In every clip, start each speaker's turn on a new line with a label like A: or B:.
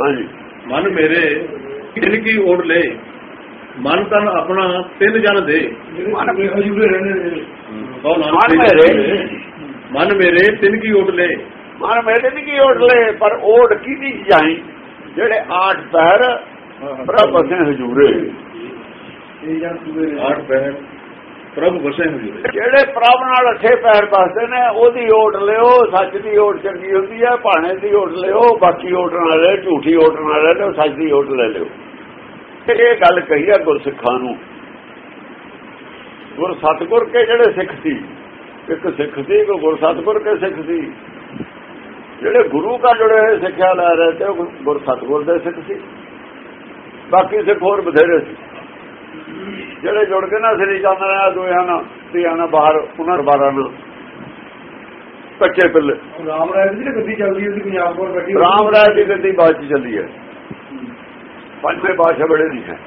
A: ਹਾਂਜੀ।
B: ਮਨ ਮੇਰੇ ਤਿਨ ਕੀ ਓੜ ਲੈ? ਮਨ ਤਨ ਆਪਣਾ ਤਿੰਨ ਜਨ ਦੇ।
C: ਮਨ
A: ਮੇਰੇ।
B: ਮਨ ਮੇਰੇ। ਤਿਨ ਕੀ ਓੜ ਲੈ?
A: ਮਨ ਮੇਰੇ ਨਹੀਂ ਕੀ ਓੜ ਲੈ ਪਰ ਓੜ ਕਿਹਦੀ ਜਾਈ? ਜਿਹੜੇ ਆਠ ਪੈਰ ਪ੍ਰਭ ਦੇ ਹਜੂਰੇ।
C: ਇਹ ਜਾਂ ਸੂਬੇ
B: ਆਠ ਪਹਿਰ ਪ੍ਰਭ ਵਸੇ ਹਜੂਰੇ
A: ਜਿਹੜੇ ਪ੍ਰਭ ਨਾਲ ਅੱਠੇ ਪੈਰ ਬਸਦੇ ਨੇ, ਉਹਦੀ ਓਟ ਲਿਓ, ਸੱਚ ਦੀ ਓਟ ਚੰਗੀ ਹੁੰਦੀ ਹੈ, ਭਾਣੇ ਦੀ ਓਟ ਲਿਓ, ਬਾਕੀ ਓਟ ਨਾ ਲੈ, ਝੂਠੀ ਓਟ ਨਾ ਲੈ ਲਿਓ, ਸੱਚ ਦੀ ਓਟ ਲੈ ਲਿਓ। ਇਹ ਗੱਲ ਕਹੀ ਹੈ ਗੁਰਸਿੱਖਾਂ ਨੂੰ। ਗੁਰ ਸਤਗੁਰ ਕੇ ਜਿਹੜੇ ਸਿੱਖ ਸੀ, ਇੱਕ ਸਿੱਖ ਸੀ, ਇੱਕ ਗੁਰ ਸਤਗੁਰ ਕੇ ਸਿੱਖ ਸੀ। ਜਿਹੜੇ ਗੁਰੂ ਕਾ ਜੁੜੇ ਹੋਏ ਸਿੱਖਿਆ ਲੈ ਰਹੇ ਤੇ ਉਹ ਗੁਰ ਸਤਗੁਰ ਦੇ ਸਿੱਖ ਸੀ। ਬਾਕੀ ਸਿੱਖ ਹੋਰ ਬਥੇਰੇ ਸੀ। ਜਿਹੜੇ ਜੁੜ ਕੇ ਨਾ ਸ੍ਰੀ ਚੰਦ ਨਾਲ ਦੋਹਾਂ ਨਾਲ ਧੀਆਂ ਨਾਲ ਬਾਹਰ ਉਹਨਾਂ ਬਾਰਾਂ ਨਾਲ। ਕੱਚੇ ਪਿੱਲੇ।
C: ਰਾਮ ਰਾਏ ਦੀ ਗੱਡੀ ਚੱਲਦੀ ਉਹਦੀ ਪੰਜਾਬ ਕੋਲ ਬੈਠੀ
A: ਰਾਮ ਰਾਏ ਦੀ ਗੱਡੀ ਬਾਅਦ ਚ ਚੱਲੀ ਹੈ। ਪੰਜਵੇਂ ਬਾਦਸ਼ਾਹ ਵੇਲੇ ਨਹੀਂ ਹੈ।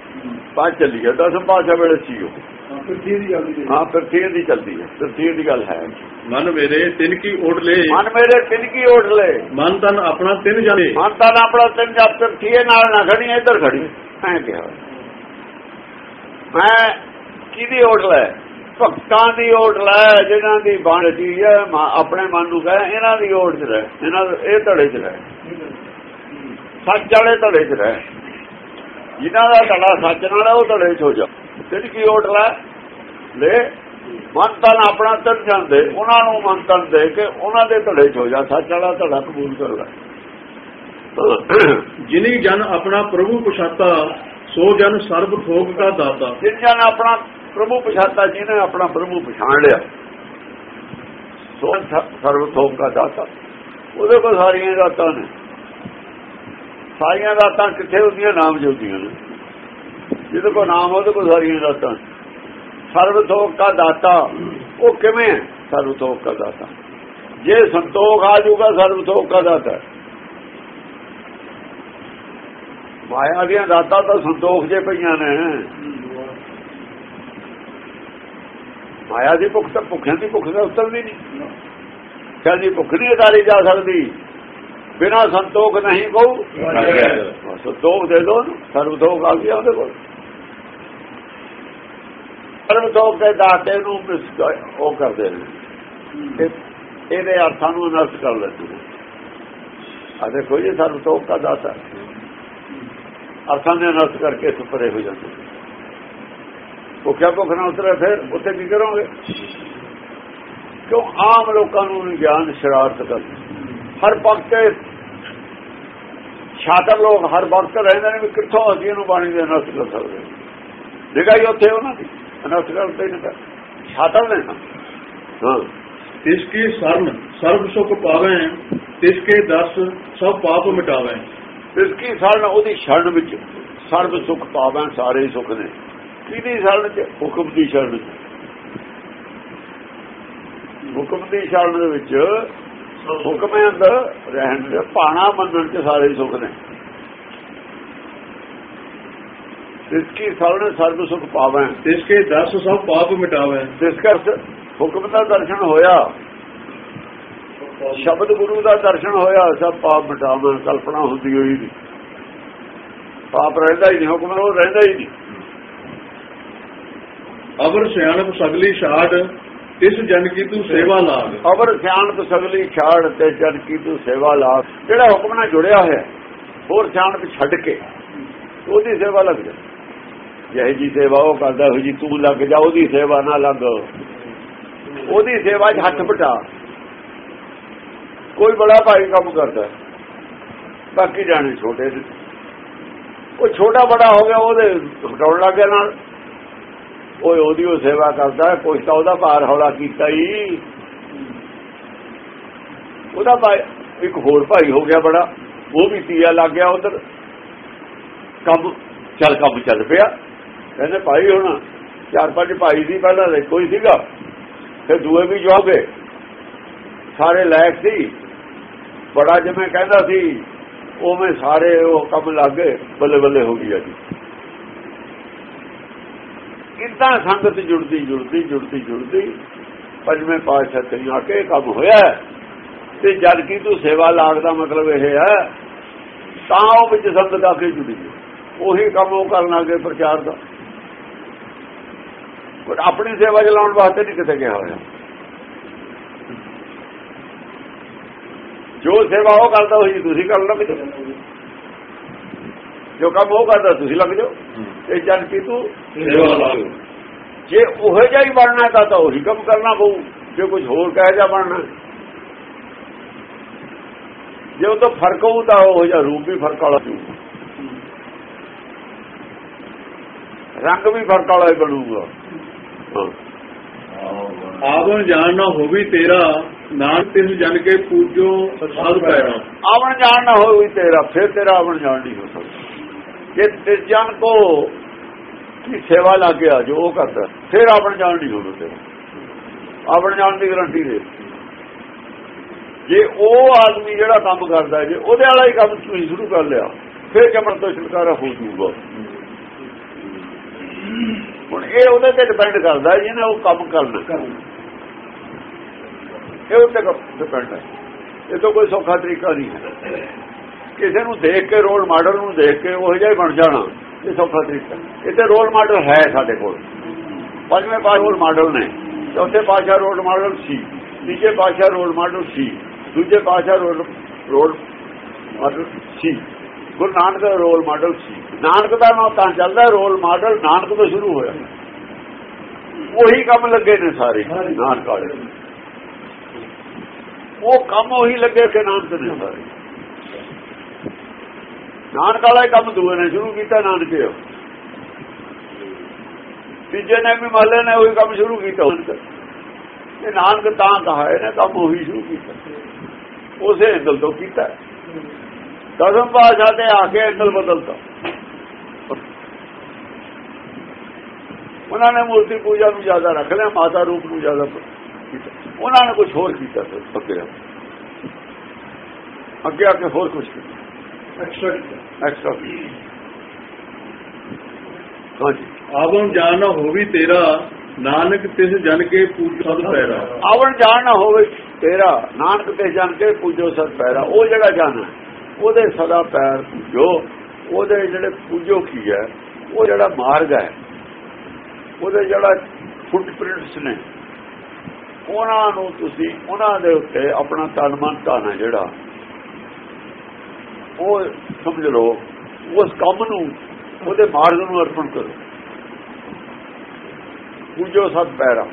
A: ਬਾਅਦ ਚੱਲੀ ਹੈ। ਦਸਮ ਬਾਦਸ਼ਾਹ ਵੇਲੇ ਸੀ ਉਹ।
C: ਦੀ ਹੈ।
A: ਫਿਰ ਫੇਰ ਦੀ ਚੱਲਦੀ ਹੈ। ਫਿਰ ਫੇਰ ਦੀ ਗੱਲ ਹੈ।
B: ਮਨ ਮੇਰੇ ਤਿਨ ਕੀ ਓੜ ਲੈ।
A: ਮਨ ਮੇਰੇ ਤਿੰਨ ਕੀ ਓਟ ਲੈ।
B: ਮਨ ਤਨ ਆਪਣਾ ਤਿੰਨ ਜਨ ਦੇ
A: ਮਨ ਤਾਂ ਆਪਣਾ ਤਿੰਨ ਜਦ ਫਿਰ ਥੀਏ ਨਾਲ ਨਾ ਖੜੀ ਇੱਧਰ ਖੜੀ ਐਂ ਕਿਹਾ। ਮੈਂ ਕਿਹਦੀ ਓਟ ਲੈ? ਭਗਤਾਂ ਦੀ ਓਟ ਲੈ ਜਿਹਨਾਂ ਦੀ ਬਣ ਹੈ ਆਪਣੇ ਮਨ ਨੂੰ ਕਹੇ, ਇਹਨਾਂ ਦੀ ਓਟ ਚ ਰਹਿ। ਇਹਨਾਂ ਇਹ ਧੜੇ ਚ ਰਹਿ। ਸੱਚ ਵਾਲੇ ਧੜੇ ਚ ਰਹਿ। ਜਿਨ੍ਹਾਂ ਦਾ ਧੜਾ ਸੱਚ ਨਾਲ ਉਹ ਧੜੇ ਚ ਹੋ ਜਾ। ਤੇਰੀ ਕੀ ਓਟ ਲੈ? ਲੈ, ਮਨ ਤਨ ਆਪਣਾ ਤਨ ਜਾਂਦੇ। ਉਹਨਾਂ ਨੂੰ ਮਨ ਤਨ ਦੇ ਕੇ ਉਹਨਾਂ ਦੇ ਧੜੇ ਚ ਹੋ ਜਾ। ਸੱਚ ਵਾਲਾ ਧੜਾ ਕਬੂਲ ਕਰ ਲੈ।
B: ਜਿਨੀ ਜਨ ਆਪਣਾ ਪ੍ਰਭੂ ਪਛਾਤਾ ਸੋ ਜਨ ਸਰਬ ਥੋਕ ਦਾ ਦਾਤਾ।
A: ਜਿਨ੍ਹਾਂ ਨੇ ਆਪਣਾ ਪ੍ਰਭੂ ਪਛਾਤਾ, ਜਿਹਨੇ ਆਪਣਾ ਪ੍ਰਭੂ ਪਛਾਣ ਲਿਆ। ਸੋ ਸ- ਸਰਵ ਥੋਕ ਦਾ ਦਾਤਾ। ਉਹਦੇ ਕੋਲ ਸਾਰੀਆਂ ਦਾਤਾਂ ਨੇ। ਸਾਰੀਆਂ ਦਾਤਾਂ ਕਿੱਥੇ ਹੁੰਦੀਆਂ? ਨਾਮ ਜੋਗੀਆਂ ਨੇ। ਜਿਹਦੇ ਕੋਲ ਨਾਮ ਉਹਦੇ ਕੋਲ ਸਾਰੀਆਂ ਦਾਤਾਂ ਨੇ। ਸਰਵ ਥੋਕ ਦਾ ਦਾਤਾ, ਉਹ ਕਿਵੇਂ ਹੈ? ਸਰਵ ਥੋਕ ਦਾ ਦਾਤਾ। ਜੇ ਸੰਤੋਖ ਆ ਜਾਊਗਾ ਸਰਵ ਥੋਕ ਦਾ ਦਾਤਾ। ਮਾਇਆ ਦੀਆਂ ਦਾਤਾਂ ਤਾਂ ਸੰਤੋਖ ਜੇ ਪਈਆਂ ਨੇ। ਮਾਇਆ ਦੀ ਭੁੱਖ ਤਾਂ ਭੁੱਖਿਆਂ ਦੀ ਭੁੱਖ ਦਾ ਉਤਰਦੀ ਨਹੀਂ। ਕਹਿੰਦੀ ਭੁੱਖ ਨਹੀਂ ਉਤਾਰੀ ਜਾ ਸਕਦੀ। ਬਿਨਾ ਸੰਤੋਖ ਨਹੀਂ ਕਹੂ। ਸੰਤੋਖ ਦੇ ਦੋ ਸਰਵਤੋਖ ਆ ਗਿਆ ਉਹਦੇ ਕੋਲ। ਸਰਵਤੋਖ ਦੇ ਦਾਤੇ ਨੂੰ ਉਹ ਕਰਦੇ ਨੇ। ਇਹਦੇ ਅਰਥਾਂ ਨੂੰ ਨਸ਼ਟ ਕਰ ਲੈਂਦੇ ਨੇ। ਆ ਦੇਖੋ ਇਹ ਸਰਵਤੋਖ ਦਾ ਦਾਤਾ। ਅਰਥਾਂ ਦੇ ਨਸ਼ਟ ਕਰਕੇ ਸੁਪਰੇ ਹੋ ਜਾਂਦੇ। ਨੇ ਭੁੱਖਿਆ ਭੁੱਖ ਨਾ ਉਤਰੇ ਫਿਰ, ਉੱਥੇ ਕੀ ਕਰੋਗੇ? ਕਿਉਂ ਆਮ ਲੋਕਾਂ ਨੂੰ ਗਿਆਨ ਸ਼ਰਾਰਤ ਕਰ ਹਰ ਵਕਤ ਛਾਤਰ ਲੋਕ ਹਰ ਵਕਤ ਰਹਿੰਦੇ ਨੇ ਵੀ ਕਿੱਥੋਂ ਅਸੀਂ ਇਹਨੂੰ ਬਾਣੀ ਦੇ ਅਨਰਥ ਕਰ ਸਕਦੇ ਨਿਗਾਹੀ ਉੱਥੇ ਉਹਨਾਂ ਦੀ, ਅਨਰਥ ਕਰਦੇ ਨੇ ਤਾਂ ਨੇ ਹਾਂ।
B: ਤਿਸ ਕੀ ਸਰਨ, ਸਰਬ ਸੁਖ ਪਾਵੇਂ, ਤਿਸ ਕੇ ਦਸ ਸਭ ਪਾਪ ਮਿਟਾਵੇਂ।
A: ਇਸ ਕੀ ਸਰਨ ਉਹਦੀ ਸ਼ਰਨ ਵਿੱਚ ਸਰਬ ਸੁਖ ਪਾਵਾਂ ਸਾਰੇ ਸੁਖ ਨੇ। ਕਿਹਦੀ ਸ਼ਰਨ ਚ? ਹੁਕਮ ਦੀ ਸ਼ਰਨ ਹੁਕਮ ਦੀ ਸ਼ਰਨ ਦੇ ਵਿੱਚ ਹੁਕਮੇ ਅੰਦਰ ਰਹਿਣ ਦੇ ਪਾਣਾ ਮੰਨਣ ਚ ਸਾਰੇ ਸੁਖ ਨੇ। ਇਸ ਕੀ ਸਰਨ ਸਰਬ ਸੁਖ ਪਾਵਾਂ
B: ਤਿਸ ਕੇ ਦਸ ਸਭ ਪਾਪ ਮਿਟਾਵੇਂ।
A: ਜਿਸ ਕਰ ਹੁਕਮ ਦਾ ਦਰਸ਼ਨ ਹੋਇਆ। ਸ਼ਬਦ ਗੁਰੂ ਦਾ ਦਰਸ਼ਨ ਹੋਇਆ ਸਭ ਪਾਪ ਮਿਟਾਵਾਂ ਕਲਪਨਾ ਹੁੰਦੀ ਹੋਈ ਨਹੀਂ। ਪਾਪ ਰਹਿੰਦਾ ਹੀ ਨਹੀਂ ਹੁਕਮ ਉਹ ਰਹਿੰਦਾ ਹੀ ਨਹੀਂ।
B: ਅਵਰ ਸਿਆਣਪ ਸਗਲੀ ਛਾੜ ਤਿਸ ਜਨ ਕੀ ਤੂੰ ਸੇਵਾ ਲਾਗ।
A: ਅਵਰ ਸਿਆਣਪ ਸਗਲੀ ਛਾੜ ਤੇ ਜਨ ਕੀ ਤੂੰ ਸੇਵਾ ਲਾ ਜਿਹੜਾ ਹੁਕਮ ਨਾਲ ਜੁੜਿਆ ਹੋਇਆ ਹੋਰ ਸਿਆਣਪ ਛੱਡ ਕੇ ਉਹਦੀ ਸੇਵਾ ਲੱਗ ਜਾ ਜਿਹੇ ਜੀ ਸੇਵਾ ਉਹ ਕਰਦਾ ਹੋ ਜੀ ਤੂੰ ਲੱਗ ਜਾ ਉਹਦੀ ਸੇਵਾ ਨਾ ਲੱਗ। ਉਹਦੀ ਸੇਵਾ 'ਚ ਹੱਥ ਬਟਾ ਕੋਈ ਬੜਾ ਭਾਈ ਕੰਮ ਕਰਦਾ ਬਾਕੀ ਜਾਣੇ ਛੋਟੇ ਨੇ। ਉਹ ਛੋਟਾ ਬੜਾ ਹੋ ਗਿਆ, ਉਹਦੇ ਹਟਾਉਣ ਲੱਗ ਗਿਆ ਨਾਲ। ਓਏ ਉਹਦੀ ਉਹ ਸੇਵਾ ਕਰਦਾ ਕੁਛ ਤਾਂ ਉਹਦਾ ਭਾਰ ਹੌਲਾ ਕੀਤਾ ਹੀ। ਉਹਦਾ ਭਾਈ, ਇੱਕ ਹੋਰ ਭਾਈ ਹੋ ਗਿਆ ਬੜਾ, ਉਹ ਵੀ ਤੀਆ ਲੱਗ ਗਿਆ ਉਧਰ। ਕੰਮ, ਚੱਲ ਕੰਮ ਚੱਲ ਪਿਆ। ਕਹਿੰਦੇ ਭਾਈ ਹੁਣ ਚਾਰ ਪੰਜ ਭਾਈ ਸੀ ਪਹਿਲਾਂ ਦੇ ਹੀ ਸੀਗਾ। ਫਿਰ ਦੂਏ ਵੀ ਜੋਗੇ ਸਾਰੇ ਲਾਇਕ ਸੀ। ਬੜਾ ਜਿਵੇਂ ਕਹਿੰਦਾ ਸੀ, ਉਵੇਂ ਸਾਰੇ ਉਹ ਕੰਮ ਲੱਗ ਗਏ, ਬੱਲੇ ਬੱਲੇ ਹੋ ਗਈ ਜੀ। ਕਿੰਨਾ ਸੰਗਤ ਜੁੜਦੀ ਜੁੜਦੀ ਜੁੜਦੀ ਜੁੜਦੀ, ਪੰਜਵੇਂ ਪਾਤਸ਼ਾਹ ਤੇ ਆ ਕੇ ਕੰਮ ਹੋਇਆ ਤੇ ਜਦ ਕੀ ਤੂੰ ਸੇਵਾ ਲਾਗ ਦਾ ਮਤਲਬ ਇਹ ਹੈ, ਤਾਂ ਉਹ ਵਿੱਚ ਸੰਗਤ ਆ ਕੇ ਜੁੜੀ ਉਹੀ ਕੰਮ ਉਹ ਕਰਨ ਲੱਗੇ ਪ੍ਰਚਾਰ ਦਾ। ਪਰ ਆਪਣੀ ਸੇਵਾ ਚਲਾਉਣ ਵਾਸਤੇ ਨਹੀਂ ਕਿਤੇ ਗਿਆ ਹੋਇਆ। ਜੋ ਸੇਵਾ ਉਹ ਕਰਦਾ ਉਹੀ ਤੁਸੀਂ ਕਰਨ ਲੱਗ ਜਾਓ। ਜੋ ਕੰਮ ਉਹ ਕਰਦਾ ਤੁਸੀਂ ਲੱਗ ਜਾਓ। ਤੇ ਜਨ ਕੀ ਤੂੰ ਜੇ ਉਹ ਜਿਹਾ ਹੀ ਬਣਨਾ ਤਾਂ ਤਾਂ ਉਹੀ ਕੰਮ ਕਰਨਾ ਪਊ ਜੇ ਕੁਝ ਹੋਰ ਕਹਿ ਜਾ ਬਣਨਾ। ਜੇ ਉਹ ਤੋਂ ਫ਼ਰਕ ਹੋਊ ਤਾਂ ਉਹ ਜਿਹਾ ਰੂਪ ਵੀ ਫ਼ਰਕ ਵਾਲਾ ਜੂ ਰੰਗ ਵੀ ਫ਼ਰਕ ਵਾਲਾ ਹੀ ਬਣੂਗਾ।
B: ਆਵਣ ਜਾਣ ਨਾ ਹੋਵੀ ਤੇਰਾ ਨਾਨਕ ਤਿਸ ਜਨ ਕੇ ਪੂਜੋ ਸਦ ਪੈਰਾ
A: ਆਵਣ ਜਾਣ ਨਾ ਹੋਈ ਤੇਰਾ ਫਿਰ ਤੇਰਾ ਆਵਣ ਜਾਣ ਨਹੀਂ ਹੋ ਸਕਦਾ। ਜੇ ਤਿਸ ਜਨ ਕੋ ਕੀ ਸੇਵਾ ਲੱਗ ਗਿਆ ਜੋ ਉਹ ਕਰਦਾ। ਫਿਰ ਆਵਣ ਜਾਣ ਨਹੀਂ ਹੋਣਾ ਤੇਰਾ। ਆਵਣ ਜਾਣ ਦੀ ਗਰੰਟੀ ਦੇ। ਜੇ ਉਹ ਆਦਮੀ ਜਿਹੜਾ ਕੰਮ ਕਰਦਾ ਜੇ ਉਹਦੇ ਵਾਲਾ ਹੀ ਕੰਮ ਤੁਸੀਂ ਸ਼ੁਰੂ ਕਰ ਲਿਆ ਫਿਰ ਜਮਨ ਤੋਂ ਛੁਟਕਾਰਾ ਹੋ ਜੂਗਾ ਹੁਣ ਇਹ ਉਹਦੇ ਤੇ ਡਿਪੈਂਡ ਕਰਦਾ ਜਿਹਨੇ ਉਹ ਕੰਮ ਕਰਨਾ। ਇਹ ਉੱਤੇ ਡਿਪੈਂਡ ਹੈ। ਇਹ ਤੋਂ ਕੋਈ ਸੌਖਾ ਤਰੀਕਾ ਨਹੀਂ ਹੈ। ਕਿਸੇ ਨੂੰ ਦੇਖ ਕੇ ਰੋਲ ਮਾਡਲ ਨੂੰ ਦੇਖ ਕੇ ਉਹ ਜਿਹਾ ਬਣ ਜਾਣਾ, ਇਹ ਸੌਖਾ ਤਰੀਕਾ ਇਹ ਰੋਲ ਮਾਡਲ ਹੈ ਸਾਡੇ ਕੋਲ। ਪੰਜਵੇਂ ਪਾਸ ਰੋਲ ਮਾਡਲ ਨੇ। ਚੌਥੇ ਪਾਸ਼ਾ ਰੋਲ ਮਾਡਲ ਸੀ। ਤੀਜੇ ਪਾਸ਼ਾ ਰੋਲ ਮਾਡਲ ਸੀ। ਦੂਜੇ ਪਾਸ਼ਾ ਰੋਲ ਰੋਲ ਮਾਡਲ ਸੀ। ਗੁਰੂ ਨਾਨਕ ਦਾ ਰੋਲ ਮਾਡਲ ਸੀ। ਨਾਨਕ ਦਾ ਨਾਮ ਤਾਂ ਚੱਲਦਾ ਰੋਲ ਮਾਡਲ ਨਾਨਕ ਤੋਂ ਸ਼ੁਰੂ ਹੋਇਆ। ਉਹੀ ਕੰਮ ਲੱਗੇ ਨੇ ਸਾਰੇ ਨਾਨਕ ਵਾਲੇ। ਉਹ ਕੰਮ ਉਹੀ ਲੱਗੇ ਕਿ ਨਾਨਕ ਨੇ ਸਾਰੇ ਨਾਨਕ ਵਾਲਾ ਕੰਮ ਦੂਏ ਨੇ, ਸ਼ੁਰੂ ਕੀਤਾ ਨਾਨਕੇ ਤੀਜੇ ਨੇ ਵੀ ਮਹੱਲੇ ਨੇ, ਉਹੀ ਕੰਮ ਸ਼ੁਰੂ ਕੀਤਾ ਇਹ ਨਾਨਕ ਤਾਂ ਕਹਾ ਇਹਨੇ ਕੰਮ ਉਹੀ ਸ਼ੁਰੂ ਕੀਤਾ। ਉਸੇ ਐਂਗਲ ਤੋਂ ਕੀਤਾ। ਦਸਮ ਪਾਸ਼ਾ ਤੇ ਆ ਕੇ ਐਂਗਲ ਬਦਲਤਾ। ਉਹਨਾਂ ਨੇ ਮੂਰਤੀ ਪੂਜਾ ਨੂੰ ਜ਼ਿਆਦਾ ਰੱਖ ਲਿਆ, ਮਾਤਾ ਰੂਪ ਨੂੰ ਜ਼ਿਆਦਾ ਕੀਤਾ। ਉਹਨਾਂ ਨੇ ਕੁਝ ਹੋਰ ਕੀਤਾ ਅੱਗੇ ਅੱਗੇ ਆ ਕੇ ਹੋਰ ਕੁਝ ਕੀਤਾ।
C: ਐਕਸਟਰਾ
A: ਐਕਸਟਰਾ ਹਾਂਜੀ।
B: ਆਵਣ ਜਾਣ ਨਾ ਹੋਵੀ ਤੇਰਾ ਨਾਨਕ ਤਿਸ ਜਨ ਕੇ ਪੂਜੋ ਸਦ ਪੈਰਾ।
A: ਆਵਣ ਜਾਣ ਨਾ ਹੋਵੇ ਤੇਰਾ ਨਾਨਕ ਤੇ ਜਨ ਕੇ ਪੂਜੋ ਸਤ ਪੈਰਾ। ਉਹ ਜਿਹੜਾ ਜਾਣਾ ਉਹਦੇ ਸਦਾ ਪੈਰ ਪੂਜੋ। ਉਹਦੇ ਜਿਹੜੇ ਪੂਜੋ ਕੀ ਹੈ ਉਹ ਜਿਹੜਾ ਮਾਰਗ ਹੈ ਉਹਦੇ ਜਿਹੜਾ ਫੁੱਟਪ੍ਰਿੰਟਸ ਨੇ ਉਹਨਾਂ ਨੂੰ ਤੁਸੀਂ ਉਹਨਾਂ ਦੇ ਉੱਤੇ ਆਪਣਾ ਤਨ ਮਨ ਧਨ ਜਿਹੜਾ। ਉਹ ਸਮਝ ਲਓ, ਉਸ ਕੰਮ ਨੂੰ, ਉਹਦੇ ਮਾਰਗ ਨੂੰ ਅਰਪਣ ਕਰੋ। ਪੂਜੋ ਸਤ ਪੈਰਾ